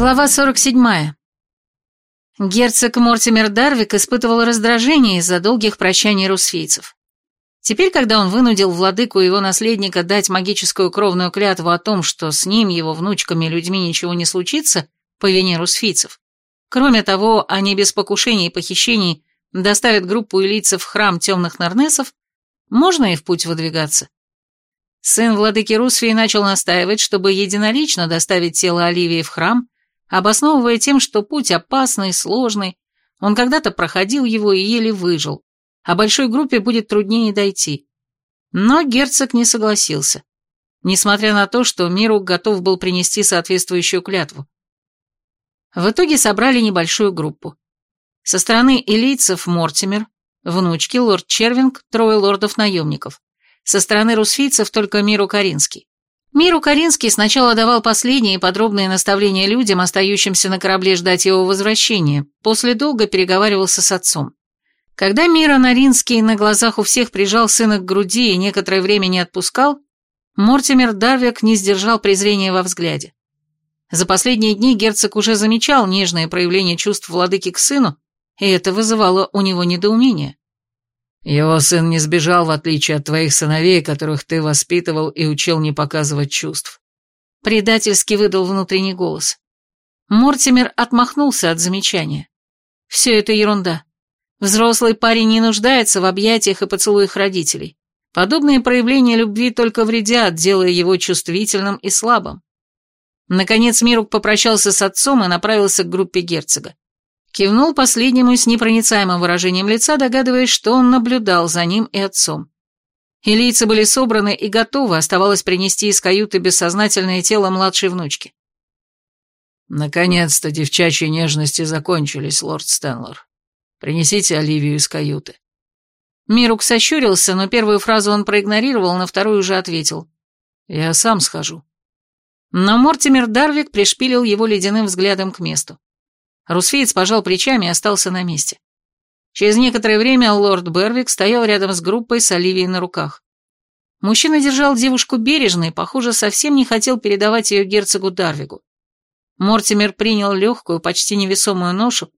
Глава 47. Герцог Мортимер Дарвик испытывал раздражение из-за долгих прощаний русфийцев. Теперь, когда он вынудил владыку и его наследника дать магическую кровную клятву о том, что с ним, его внучками и людьми ничего не случится по вине русфийцев, кроме того, они без покушений и похищений доставят группу элитцев в храм темных нарнесов, можно и в путь выдвигаться. Сын владыки Русфии начал настаивать, чтобы единолично доставить тело Оливии в храм, обосновывая тем, что путь опасный, сложный, он когда-то проходил его и еле выжил, а большой группе будет труднее дойти. Но герцог не согласился, несмотря на то, что Миру готов был принести соответствующую клятву. В итоге собрали небольшую группу. Со стороны элийцев Мортимер, внучки, лорд Червинг, трое лордов-наемников. Со стороны русфийцев только Миру Каринский. Миру Каринский сначала давал последние подробные наставления людям, остающимся на корабле ждать его возвращения, после долго переговаривался с отцом. Когда Мира Наринский на глазах у всех прижал сына к груди и некоторое время не отпускал, Мортимер Дарвик не сдержал презрения во взгляде. За последние дни герцог уже замечал нежные проявления чувств владыки к сыну, и это вызывало у него недоумение. Его сын не сбежал, в отличие от твоих сыновей, которых ты воспитывал и учил не показывать чувств. Предательски выдал внутренний голос. Мортимер отмахнулся от замечания. Все это ерунда. Взрослый парень не нуждается в объятиях и поцелуях родителей. Подобные проявления любви только вредят, делая его чувствительным и слабым. Наконец Мирук попрощался с отцом и направился к группе герцога. Кивнул последнему с непроницаемым выражением лица, догадываясь, что он наблюдал за ним и отцом. Илийцы были собраны и готовы, оставалось принести из каюты бессознательное тело младшей внучки. «Наконец-то девчачьи нежности закончились, лорд Стэнлор. Принесите Оливию из каюты». Мирук сощурился, но первую фразу он проигнорировал, на вторую уже ответил. «Я сам схожу». Но Мортимер Дарвик пришпилил его ледяным взглядом к месту. Русфеец пожал плечами и остался на месте. Через некоторое время лорд Бервик стоял рядом с группой с Оливией на руках. Мужчина держал девушку бережно и, похоже, совсем не хотел передавать ее герцогу Дарвигу. Мортимер принял легкую, почти невесомую ношу,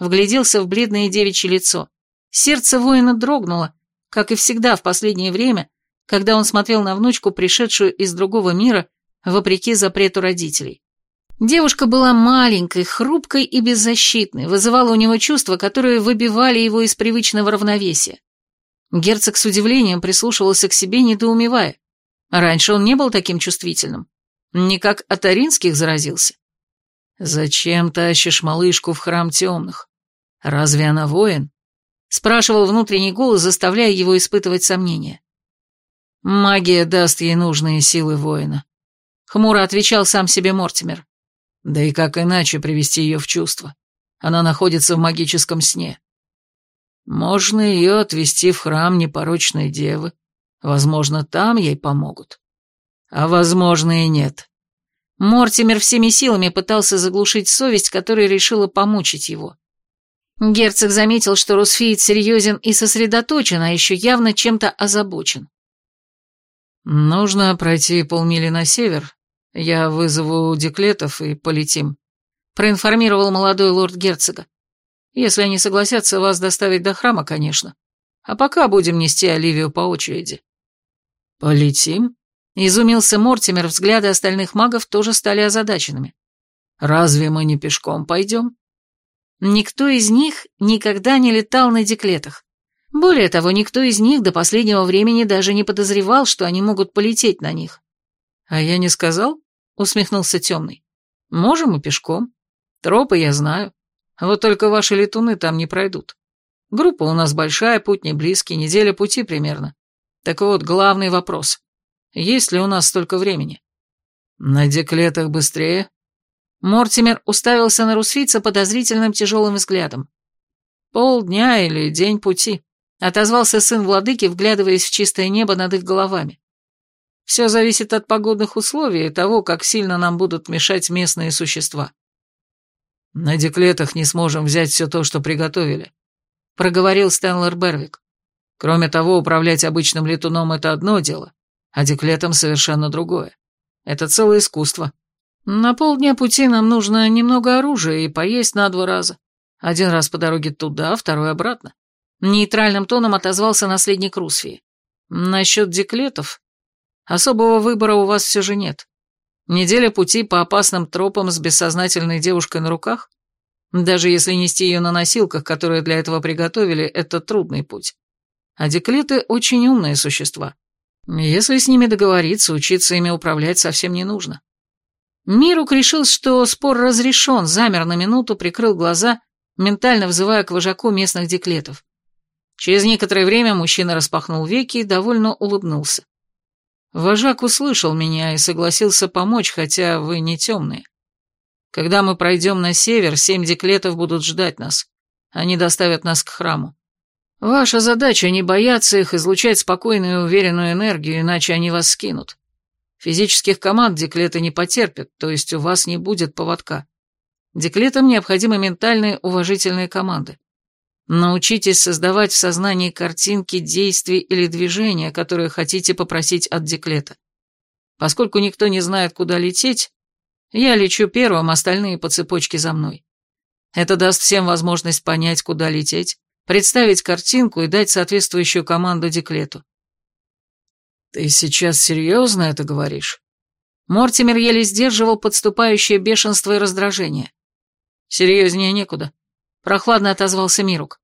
вгляделся в бледное девичье лицо. Сердце воина дрогнуло, как и всегда в последнее время, когда он смотрел на внучку, пришедшую из другого мира, вопреки запрету родителей. Девушка была маленькой, хрупкой и беззащитной, вызывала у него чувства, которые выбивали его из привычного равновесия. Герцог с удивлением прислушивался к себе, недоумевая. Раньше он не был таким чувствительным. Никак от Аринских заразился. «Зачем тащишь малышку в храм темных? Разве она воин?» Спрашивал внутренний голос, заставляя его испытывать сомнения. «Магия даст ей нужные силы воина», — хмуро отвечал сам себе Мортимер. Да и как иначе привести ее в чувство? Она находится в магическом сне. Можно ее отвести в храм непорочной девы. Возможно, там ей помогут. А возможно и нет. Мортимер всеми силами пытался заглушить совесть, которая решила помучить его. Герцог заметил, что Русфиит серьезен и сосредоточен, а еще явно чем-то озабочен. «Нужно пройти полмили на север, «Я вызову деклетов и полетим», — проинформировал молодой лорд герцога. «Если они согласятся вас доставить до храма, конечно. А пока будем нести Оливию по очереди». «Полетим?» — изумился Мортимер, взгляды остальных магов тоже стали озадаченными. «Разве мы не пешком пойдем?» Никто из них никогда не летал на деклетах. Более того, никто из них до последнего времени даже не подозревал, что они могут полететь на них. «А я не сказал?» Усмехнулся темный. Можем и пешком. Тропы я знаю. Вот только ваши летуны там не пройдут. Группа у нас большая, путь не близкий, неделя пути примерно. Так вот, главный вопрос. Есть ли у нас столько времени? На деклетах быстрее? Мортимер уставился на русфийца подозрительным тяжелым взглядом. Полдня или день пути, отозвался сын владыки, вглядываясь в чистое небо над их головами. Все зависит от погодных условий и того, как сильно нам будут мешать местные существа. На деклетах не сможем взять все то, что приготовили, проговорил Стэнлер Бервик. Кроме того, управлять обычным летуном — это одно дело, а деклетом совершенно другое. Это целое искусство. На полдня пути нам нужно немного оружия и поесть на два раза. Один раз по дороге туда, второй обратно. Нейтральным тоном отозвался наследник Русфии. Насчет деклетов. Особого выбора у вас все же нет. Неделя пути по опасным тропам с бессознательной девушкой на руках? Даже если нести ее на носилках, которые для этого приготовили, это трудный путь. А деклеты очень умные существа. Если с ними договориться, учиться ими управлять совсем не нужно. Мирук решил, что спор разрешен, замер на минуту, прикрыл глаза, ментально взывая к вожаку местных деклетов. Через некоторое время мужчина распахнул веки и довольно улыбнулся. Вожак услышал меня и согласился помочь, хотя вы не темные. Когда мы пройдем на север, семь деклетов будут ждать нас. Они доставят нас к храму. Ваша задача не бояться их, излучать спокойную и уверенную энергию, иначе они вас скинут. Физических команд деклеты не потерпят, то есть у вас не будет поводка. Деклетам необходимы ментальные уважительные команды. Научитесь создавать в сознании картинки действий или движения, которые хотите попросить от деклета. Поскольку никто не знает, куда лететь, я лечу первым, остальные по цепочке за мной. Это даст всем возможность понять, куда лететь, представить картинку и дать соответствующую команду деклету. «Ты сейчас серьезно это говоришь?» Мортимер еле сдерживал подступающее бешенство и раздражение. «Серьезнее некуда», — прохладно отозвался Мирук.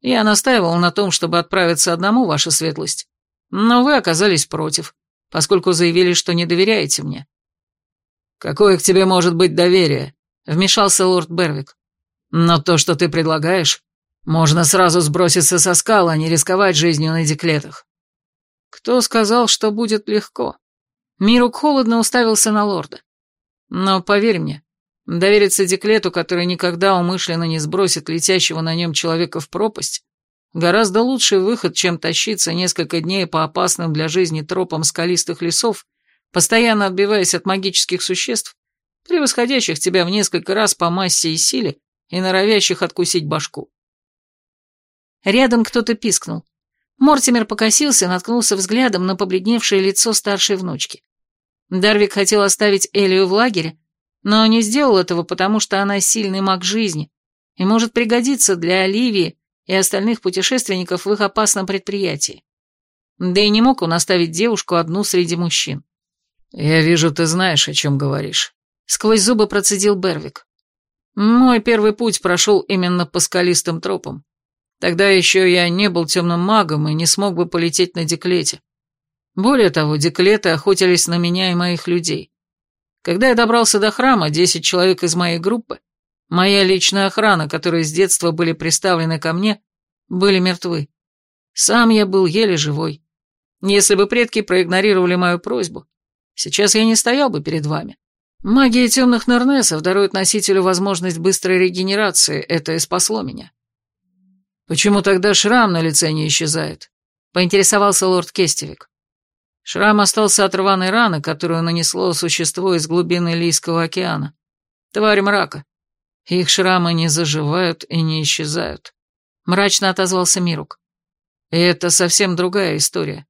«Я настаивал на том, чтобы отправиться одному, ваша светлость, но вы оказались против, поскольку заявили, что не доверяете мне». «Какое к тебе может быть доверие?» — вмешался лорд Бервик. «Но то, что ты предлагаешь, можно сразу сброситься со скал, а не рисковать жизнью на деклетах». «Кто сказал, что будет легко?» Мирук холодно уставился на лорда. «Но поверь мне, довериться деклету, который никогда умышленно не сбросит летящего на нем человека в пропасть, гораздо лучший выход, чем тащиться несколько дней по опасным для жизни тропам скалистых лесов постоянно отбиваясь от магических существ, превосходящих тебя в несколько раз по массе и силе и норовящих откусить башку. Рядом кто-то пискнул. Мортимер покосился и наткнулся взглядом на побледневшее лицо старшей внучки. Дарвик хотел оставить Элию в лагере, но не сделал этого, потому что она сильный маг жизни и может пригодиться для Оливии и остальных путешественников в их опасном предприятии. Да и не мог он оставить девушку одну среди мужчин. «Я вижу, ты знаешь, о чем говоришь», — сквозь зубы процедил Бервик. «Мой первый путь прошел именно по скалистым тропам. Тогда еще я не был темным магом и не смог бы полететь на деклете. Более того, деклеты охотились на меня и моих людей. Когда я добрался до храма, десять человек из моей группы, моя личная охрана, которые с детства были приставлены ко мне, были мертвы. Сам я был еле живой. Если бы предки проигнорировали мою просьбу, Сейчас я не стоял бы перед вами. Магия темных Нернесов дарует носителю возможность быстрой регенерации, это и спасло меня. Почему тогда шрам на лице не исчезает? Поинтересовался лорд Кестевик. Шрам остался от рваной раны, которую нанесло существо из глубины Лийского океана. Тварь мрака. Их шрамы не заживают и не исчезают. Мрачно отозвался Мирук. И это совсем другая история.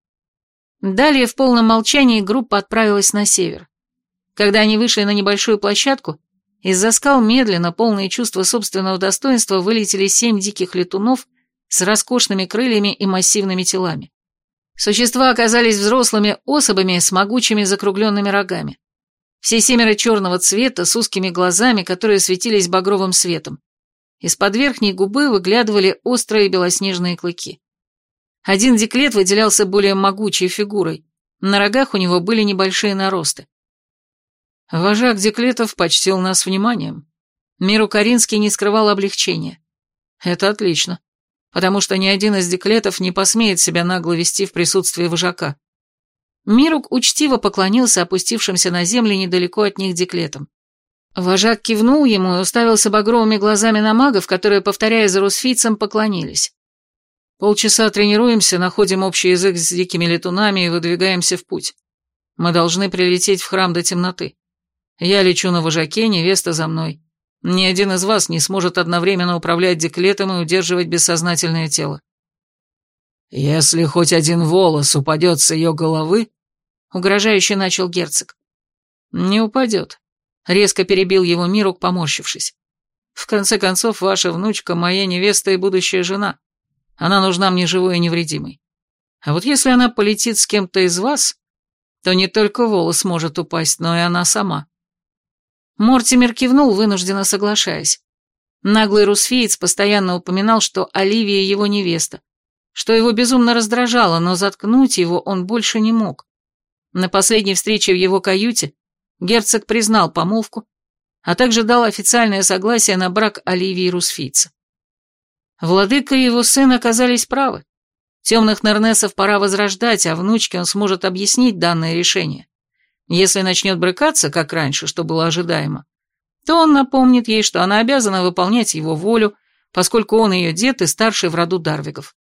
Далее в полном молчании группа отправилась на север. Когда они вышли на небольшую площадку, из-за скал медленно, полные чувства собственного достоинства, вылетели семь диких летунов с роскошными крыльями и массивными телами. Существа оказались взрослыми особами с могучими закругленными рогами. Все семеро черного цвета, с узкими глазами, которые светились багровым светом. Из-под верхней губы выглядывали острые белоснежные клыки. Один деклет выделялся более могучей фигурой, на рогах у него были небольшие наросты. Вожак деклетов почтил нас вниманием. Миру Каринский не скрывал облегчения. Это отлично, потому что ни один из деклетов не посмеет себя нагло вести в присутствии вожака. Мирук учтиво поклонился опустившимся на землю недалеко от них деклетам. Вожак кивнул ему и уставился багровыми глазами на магов, которые, повторяя за русфийцем, поклонились. Полчаса тренируемся, находим общий язык с дикими летунами и выдвигаемся в путь. Мы должны прилететь в храм до темноты. Я лечу на вожаке, невеста за мной. Ни один из вас не сможет одновременно управлять деклетом и удерживать бессознательное тело. Если хоть один волос упадет с ее головы, угрожающе начал герцог. Не упадет. Резко перебил его Мирук, поморщившись. В конце концов, ваша внучка моя невеста и будущая жена. Она нужна мне живой и невредимой. А вот если она полетит с кем-то из вас, то не только волос может упасть, но и она сама. Мортимер кивнул, вынужденно соглашаясь. Наглый русфиец постоянно упоминал, что Оливия его невеста, что его безумно раздражало, но заткнуть его он больше не мог. На последней встрече в его каюте герцог признал помолвку, а также дал официальное согласие на брак Оливии Русфийца. Владыка и его сын оказались правы. Темных Нернесов пора возрождать, а внучке он сможет объяснить данное решение. Если начнет брыкаться, как раньше, что было ожидаемо, то он напомнит ей, что она обязана выполнять его волю, поскольку он ее дед и старший в роду Дарвигов.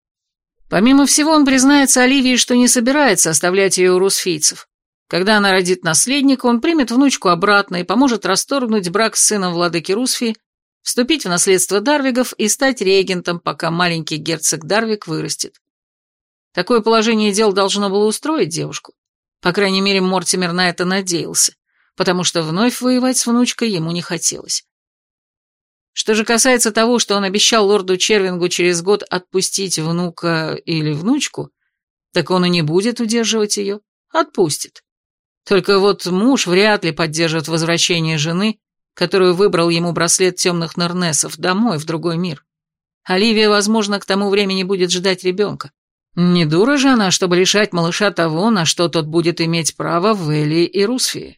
Помимо всего, он признается Оливии, что не собирается оставлять ее у русфийцев. Когда она родит наследника, он примет внучку обратно и поможет расторгнуть брак с сыном владыки Русфии, вступить в наследство Дарвигов и стать регентом, пока маленький герцог Дарвиг вырастет. Такое положение дел должно было устроить девушку. По крайней мере, Мортимер на это надеялся, потому что вновь воевать с внучкой ему не хотелось. Что же касается того, что он обещал лорду Червингу через год отпустить внука или внучку, так он и не будет удерживать ее, отпустит. Только вот муж вряд ли поддержит возвращение жены, которую выбрал ему браслет темных Нернесов, домой, в другой мир. Оливия, возможно, к тому времени будет ждать ребенка. Не дура же она, чтобы лишать малыша того, на что тот будет иметь право в Элии и Русфии.